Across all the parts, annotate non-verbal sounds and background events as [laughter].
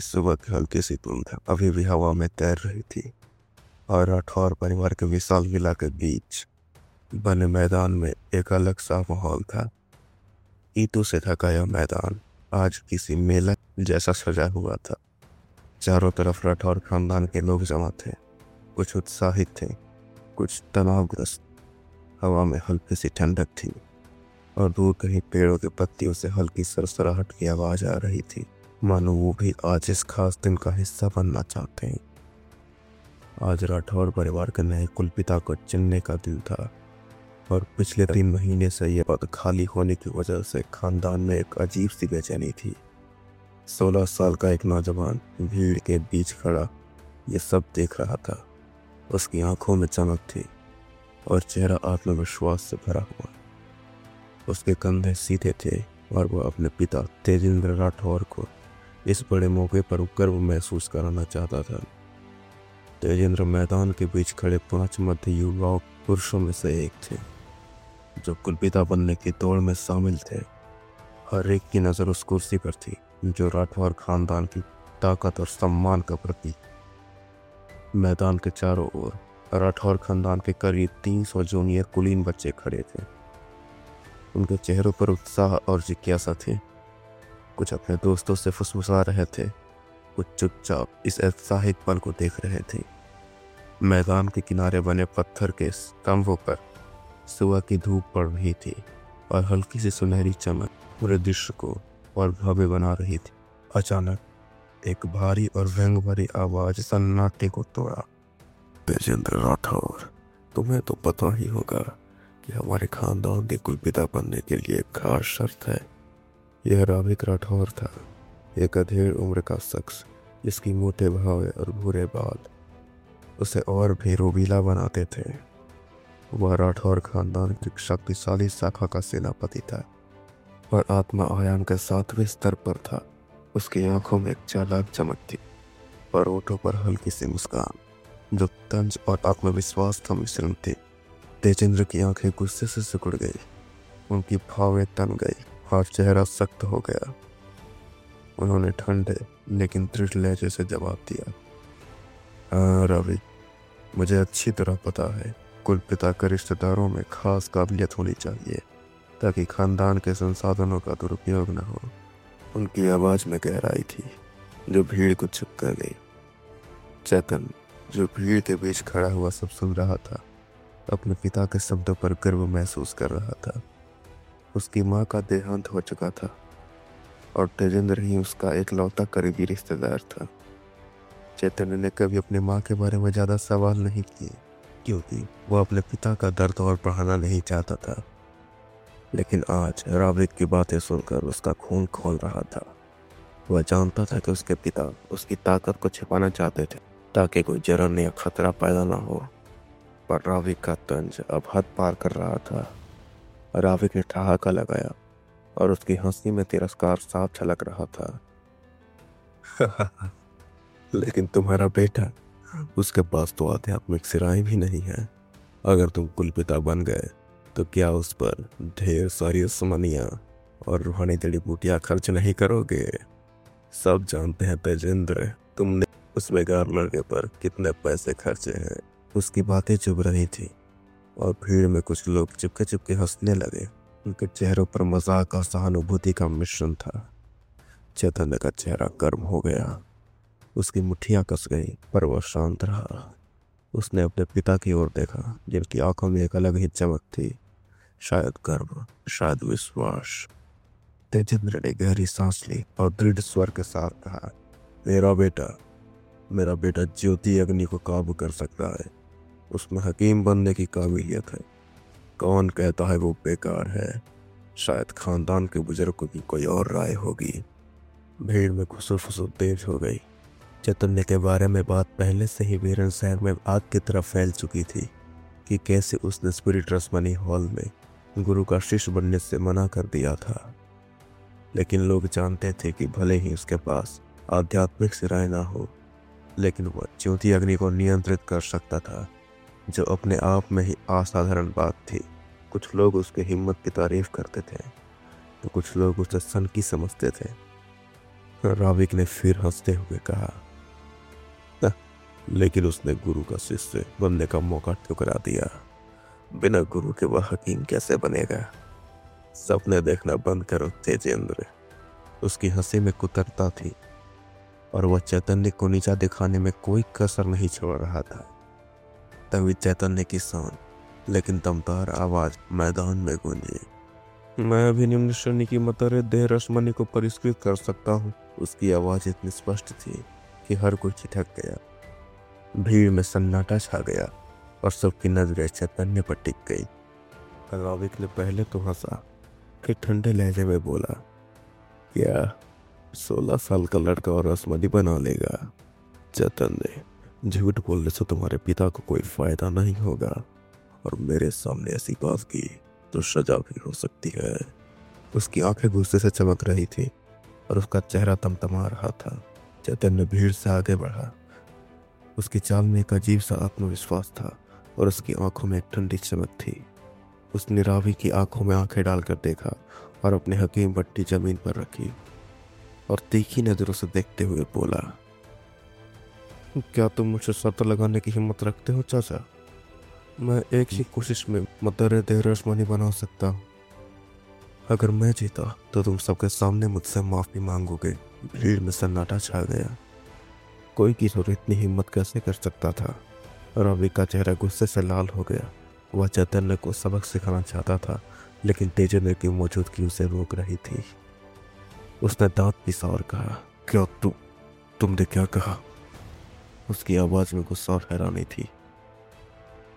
सुबह हल्की सी धुंध अभी भी हवा में तैर रही थी और राठौर परिवार के विशाल विला के बीच बने मैदान में एक अलग सा माहौल था। ईटों से थका यह मैदान आज किसी मेला जैसा सजा हुआ था। चारों तरफ़ राठौर खानदान के लोग जमा थे। कुछ उत्साहित थे, कुछ तनावग्रस्त। हवा में हल्की सी ठंडक थी और दूर कहीं पेड़ों के पत्तियों से हल्की सरसराहट की आवाज़ आ रही थी। मानो वो भी आज इस खास दिन का हिस्सा बनना चाहते हैं। आज राठौर परिवार के नए कुलपिता को चुनने का दिन था और पिछले तीन महीने से यह पद खाली होने की वजह से खानदान में एक अजीब सी बेचैनी थी। सोलह साल का एक नौजवान भीड़ के बीच खड़ा ये सब देख रहा था। उसकी आँखों में चमक थी और चेहरा आत्मविश्वास से भरा हुआ। उसके कंधे सीधे थे और वह अपने पिता तेजेंद्र राठौर को इस बड़े मौके पर गर्व महसूस कराना चाहता था। तेजेंद्र मैदान के बीच खड़े पाँच मध्य युवाओं पुरुषों में से एक थे, जो कुलपिता बनने की दौड़ में शामिल थे। हर एक की नज़र उस कुर्सी पर थी, जो राठौर खानदान की ताकत और सम्मान का प्रतीक। मैदान के चारों ओर राठौर खानदान के करीब तीन सौ जूनियर कुलीन बच्चे खड़े थे। उनके चेहरों पर उत्साह और जिज्ञासा थी। कुछ अपने दोस्तों से फुसफुसा रहे थे। कुछ चुपचाप इस उत्साहित पल को देख रहे थे। मैदान के किनारे बने पत्थर के स्तंभों पर सुबह की धूप पड़ रही थी और हल्की सी सुनहरी चमक पूरे दृश्य को और भव्य बना रही थी। अचानक एक भारी और व्यंग भरी आवाज़ सन्नाटे को तोड़ा। तेजेंद्र राठौर, तुम्हें तो पता ही होगा कि हमारे खानदान के कुलपिता बनने के लिए खास शर्त है। यह राविक राठौर था, एक अधेड़ उम्र का शख्स, जिसकी मोटे भावे और भूरे बाल उसे और भी रोबीला बनाते थे। वह राठौर खानदान की शक्तिशाली शाखा का सेनापति था और आत्मा आयाम के सातवें स्तर पर था। उसकी आँखों में एक चालाक चमक थी और ओठों पर हल्की सी मुस्कान, जो तंज और आत्मविश्वास का मिश्रण थी। तेजेंद्र की आँखें गुस्से से सिकुड़ गई, उनकी भावें तन गई। और चेहरा सख्त हो गया। उन्होंने ठंडे, लेकिन दृढ़ लहजे से जवाब दिया हाँ रवि, मुझे अच्छी तरह पता है, कुल पिता के रिश्तेदारों में खास काबिलियत होनी चाहिए, ताकि खानदान के संसाधनों का दुरुपयोग न हो। उनकी आवाज़ में गहराई थी, जो भीड़ को छुप कर गई। चेतन, जो भीड़ के बीच खड़ा हुआ, सब सुन रहा था, अपने पिता के शब्दों पर गर्व महसूस कर रहा था। उसकी माँ का देहांत हो चुका था और तेजेंद्र ही उसका एक लौता करीबी रिश्तेदार था। चैतन्य ने कभी अपने माँ के बारे में ज़्यादा सवाल नहीं किए, क्योंकि वह अपने पिता का दर्द और बढ़ाना नहीं चाहता था। लेकिन आज राविक की बातें सुनकर उसका खून खोल रहा था। वह जानता था कि उसके पिता उसकी ताकत को छिपाना चाहते थे, ताकि कोई जरन या खतरा पैदा ना हो। पर राविक का तंज अब हद पार कर रहा था। राविक ने ठहाका लगाया और उसकी हँसी में तिरस्कार साफ़ छलक रहा था। [laughs] लेकिन तुम्हारा बेटा, उसके पास तो आध्यात्मिक सिराएँ भी नहीं है। अगर तुम कुलपिता बन गए तो क्या उस पर ढेर सारी सुमनियाँ और रूहानी जड़ी बूटियाँ खर्च नहीं करोगे? सब जानते हैं तेजेंद्र, तुमने उस बेकार लड़के पर कितने पैसे खर्चे हैं। उसकी बातें चुभ रही थी। और भीड़ में कुछ लोग चिपके चिपके हंसने लगे। उनके चेहरों पर मज़ाक और सहानुभूति का मिश्रण था। चैतन्य का चेहरा गर्म हो गया। उसकी मुठियाँ कस गई, पर वह शांत रहा। उसने अपने पिता की ओर देखा, जिनकी आँखों में एक अलग ही चमक थी। शायद गर्व, शायद विश्वास। तेजेंद्र ने गहरी सांस ली और दृढ़ स्वर के साथ कहा, मेरा बेटा मेरा बेटा ज्योति अग्नि को काबू कर सकता है। उसमें हकीम बनने की काबिलियत है। कौन कहता है वो बेकार है? शायद खानदान के बुज़ुर्गों की कोई और राय होगी। भीड़ में खुसर फुसर तेज हो गई। चैतन्य के बारे में बात पहले से ही वीरन शहर में आग की तरफ़ फैल चुकी थी कि कैसे उसने स्पिरिट रसमनी हॉल में, गुरु का शिष्य बनने से मना कर दिया था। लेकिन लोग जानते थे कि भले ही उसके पास आध्यात्मिक सिराय ना हो, लेकिन वह ज्योति अग्नि को नियंत्रित कर सकता था। जो अपने आप में ही असाधारण बात थी। कुछ लोग उसके हिम्मत की तारीफ़ करते थे तो कुछ लोग उसे सन की समझते थे। राविक ने फिर हँसते हुए कहा लेकिन उसने गुरु का शिष्य बनने का मौका ठुकरा दिया? बिना गुरु के वह हकीम कैसे बनेगा? सपने देखना बंद करो, तेजेंद्र। उसकी हँसी में कुतरता थी, और वह चैतन्य को नीचा दिखाने में कोई कसर नहीं छोड़ रहा था। तभी चैतन्य की सान, लेकिन दमदार आवाज़ मैदान में गूंजी। मैं अभी निम्न श्रेणी की मतरे देह रश्मनी को परिष्कृत कर सकता हूँ। उसकी आवाज़ इतनी स्पष्ट थी कि हर कोई छिटक गया। भीड़ में सन्नाटा छा गया और सबकी नज़रें चैतन्य पर टिक गई। राविक ने पहले तो हंसा फिर ठंडे लहजे में बोला, क्या सोलह साल का लड़का और रसमनी बना लेगा, चैतन्य? झूठ बोलने से तुम्हारे पिता को कोई फ़ायदा नहीं होगा। और मेरे सामने ऐसी बात की तो सजा भी हो सकती है। उसकी आँखें गुस्से से चमक रही थी और उसका चेहरा तमतमा रहा था। चैतन्य भीड़ से आगे बढ़ा। उसकी चाल में एक अजीब सा आत्मविश्वास था और उसकी आँखों में एक ठंडी चमक थी। उसने रावी की आँखों में आँखें डालकर देखा और अपने हकीम बट्टी ज़मीन पर रखी और तीखी नज़रों से देखते हुए बोला क्या तुम मुझे शर्त लगाने की हिम्मत रखते हो, चाचा? मैं एक ही कोशिश में मदर देरसमानी बना सकता। हूँ अगर मैं जीता तो तुम सबके सामने मुझसे माफ़ी मांगोगे। भीड़ में सन्नाटा छा गया। कोई किशोर इतनी हिम्मत कैसे कर सकता था? रवि का चेहरा गुस्से से लाल हो गया। वह चैतन्य को सबक सिखाना चाहता था, लेकिन तेजन्य की मौजूदगी उसे रोक रही थी। उसने दांत पिसा और कहा, क्या तुम तुमने क्या कहा? उसकी आवाज़ में गुस्सा और हैरानी थी।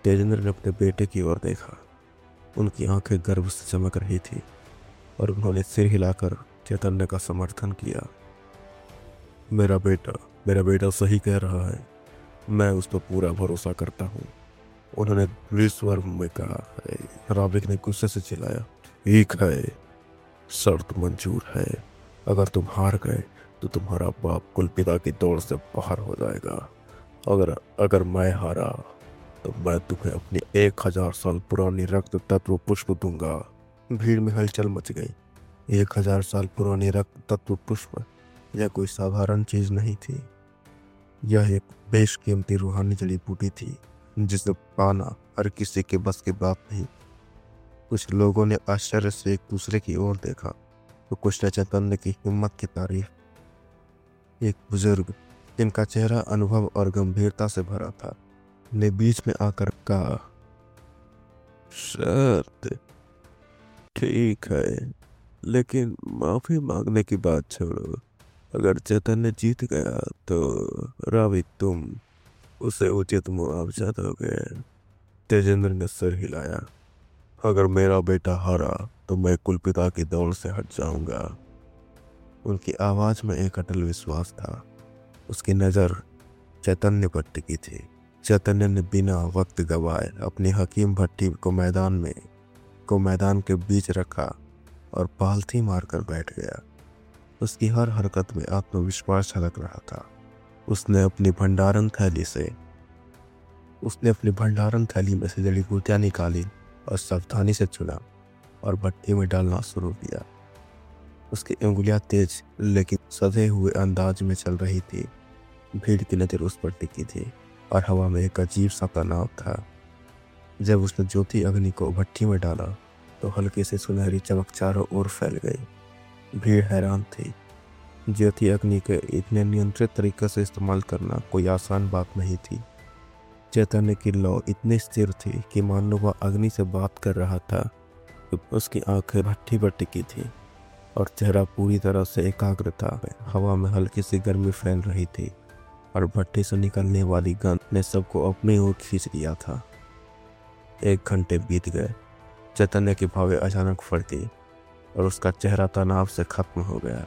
तेजेंद्र ने अपने बेटे की ओर देखा। उनकी आँखें गर्व से चमक रही थी और उन्होंने सिर हिलाकर चैतन्य का समर्थन किया। मेरा बेटा मेरा बेटा सही कह रहा है। मैं उस पर पूरा भरोसा करता हूँ। उन्होंने स्वर में कहा है। राबिक ने गुस्से से चिल्लाया, ठीक है, शर्त मंजूर है। अगर तुम हार गए तो तुम्हारा बाप कुल पिता की दौड़ से बाहर हो जाएगा। अगर अगर मैं हारा तो मैं तुम्हें अपनी एक हज़ार साल पुरानी रक्त तत्व पुष्प दूँगा। भीड़ में हलचल मच गई। एक हज़ार साल पुरानी रक्त तत्व पुष्प यह कोई साधारण चीज़ नहीं थी। यह एक बेशकीमती रूहानी जड़ी बूटी थी, जिसे पाना हर किसी के बस की बात नहीं। कुछ लोगों ने आश्चर्य से एक दूसरे की ओर देखा तो कुछ ने चैतन्य की हिम्मत की तारीफ़। एक बुज़ुर्ग जिनका चेहरा अनुभव और गंभीरता से भरा था। ने बीच में आकर कहा, शर्त ठीक है, लेकिन माफ़ी मांगने की बात छोड़ो। अगर चैतन्य जीत गया तो रावी तुम उसे उचित मुआवजा दोगे। तेजेंद्र ने सर हिलाया, अगर मेरा बेटा हारा तो मैं कुलपिता की दौड़ से हट जाऊँगा। उनकी आवाज़ में एक अटल विश्वास था। उसकी नज़र चैतन्य पर टिकी थी। चैतन्य ने बिना वक्त गवाए अपनी हकीम भट्टी को मैदान में, को मैदान के बीच रखा और पालथी मारकर बैठ गया। उसकी हर हरकत में आत्मविश्वास झलक रहा था। उसने अपनी भंडारण थैली से, उसने अपनी भंडारण थैली में से जड़ी बूटियाँ निकाली और सावधानी से चुना और भट्टी में डालना शुरू किया। उसकी उंगलियाँ तेज, लेकिन सधे हुए अंदाज में चल रही थी। भीड़ की नज़र उस पर टिकी थी, और हवा में एक अजीब सा तनाव था। जब उसने ज्योति अग्नि को भट्टी में डाला तो हल्की से सुनहरी चमक चारों ओर फैल गई। भीड़ हैरान थी। ज्योति अग्नि के इतने नियंत्रित तरीके से इस्तेमाल करना कोई आसान बात नहीं थी। चैतन्य की लौ इतनी स्थिर थी कि मानो वह अग्नि से बात कर रहा था उसकी आँखें भट्टी पर टिकी थी। और चेहरा पूरी तरह से एकाग्र था। हवा में हल्की सी गर्मी फैल रही थी और भट्टी से निकलने वाली गंध ने सबको अपनी ओर खींच लिया था। एक घंटे बीत गए। चैतन्य की भावे अचानक गई और उसका चेहरा तनाव से खत्म हो गया।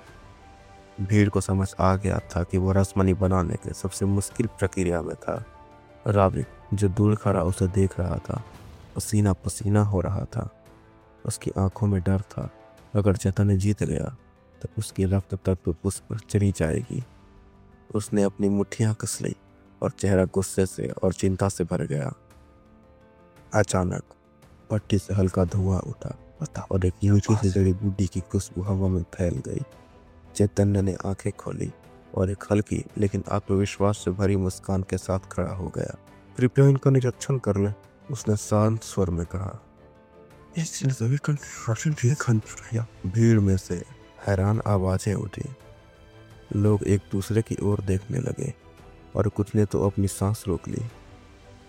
भीड़ को समझ आ गया था कि वो रसमनी बनाने के सबसे मुश्किल प्रक्रिया में था। राविक जो दूर खड़ा उसे देख रहा था पसीना पसीना हो रहा था। उसकी आँखों में डर था। अगर चेतन जीत गया तो उसकी रक्त तत्व उस पर चली जाएगी। उसने अपनी मुठ्ठियाँ कस ली और चेहरा गुस्से से और चिंता से भर गया। अचानक पट्टी से हल्का धुआँ उठा और एक यूटी से जड़ी बूटी की खुशबू हवा में फैल गई। चैतन्य ने आँखें खोली और एक हल्की लेकिन आत्मविश्वास से भरी मुस्कान के साथ खड़ा हो गया। कृपया इनका निरीक्षण कर लें, उसने शांत स्वर में कहा। भीड़ में से हैरान आवाज़ें उठी। लोग एक दूसरे की ओर देखने लगे और कुछ ने तो अपनी सांस रोक ली।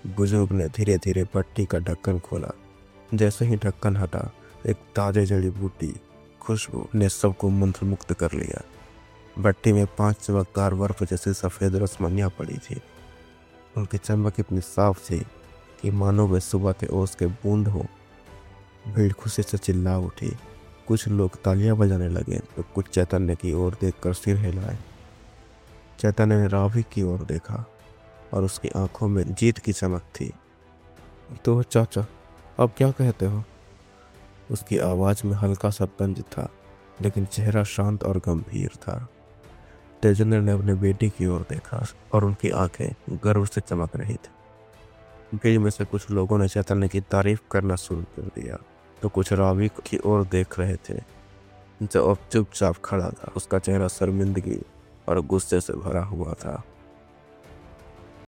बुज़ुर्ग ने धीरे धीरे पट्टी का ढक्कन खोला। जैसे ही ढक्कन हटा, एक ताजे जड़ी बूटी, खुशबू ने सबको मंत्र मुक्त कर लिया। भट्टी में पाँच चमकदार बर्फ़ जैसी सफ़ेद रसमनिया पड़ी थी। उनकी चमक इतनी साफ़ थी कि मानो वे सुबह के ओस के बूंद हो। भीड़ खुशी से चिल्ला उठी। कुछ लोग तालियाँ बजाने लगे तो कुछ चैतन्य की ओर देखकर सिर हिलाए। चैतन्य ने रावी की ओर देखा, और उसकी आँखों में जीत की चमक थी। तो चाचा अब क्या कहते हो? उसकी आवाज़ में हल्का सा तंज था, लेकिन चेहरा शांत और गंभीर था। तेजेंद्र ने अपने बेटी की ओर देखा, और उनकी आँखें गर्व से चमक रही थी। भीड़ में से कुछ लोगों ने चैतन्य की तारीफ़ करना शुरू कर दिया। तो कुछ रावी की ओर देख रहे थे। जो अब चुपचाप खड़ा था, उसका चेहरा शर्मिंदगी और गुस्से से भरा हुआ था।